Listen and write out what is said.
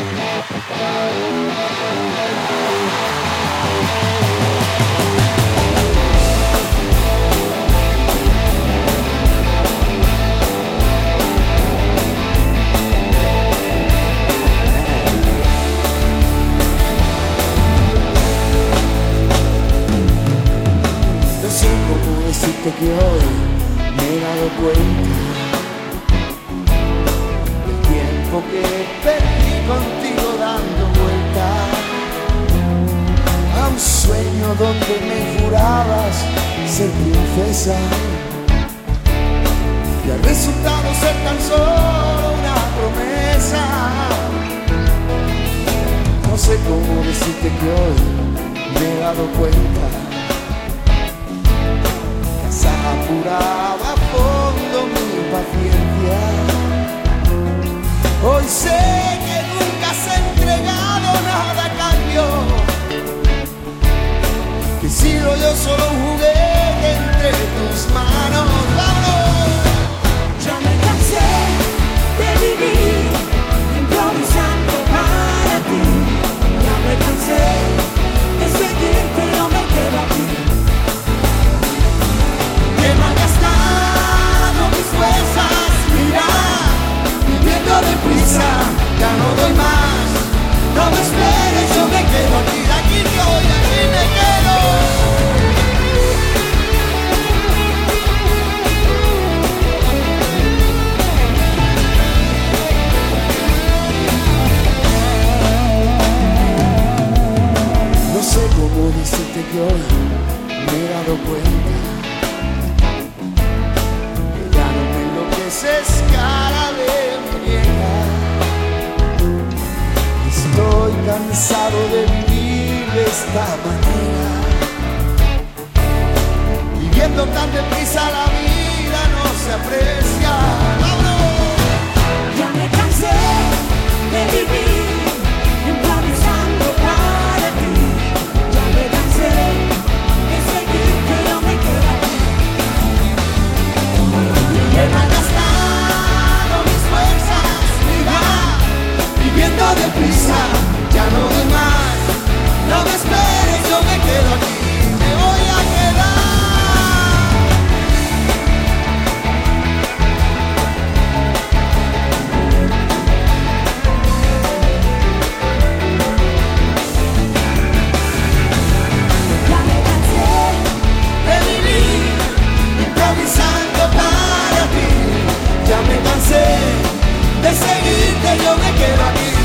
No sé cómo decirte que hoy me he dado cuenta del tiempo que donde me jurabas ser princesa y al resultado ser tan solo una promesa. No sé cómo decirte que hoy me he dado cuenta he sido yo Cómo decirte que hoy me he dado cuenta que ya no me enloqueces cara de muñeca. Estoy cansado de vivir de esta manera. Viviendo tan deprisa la vida no se aprecia. que yo me quedo aquí.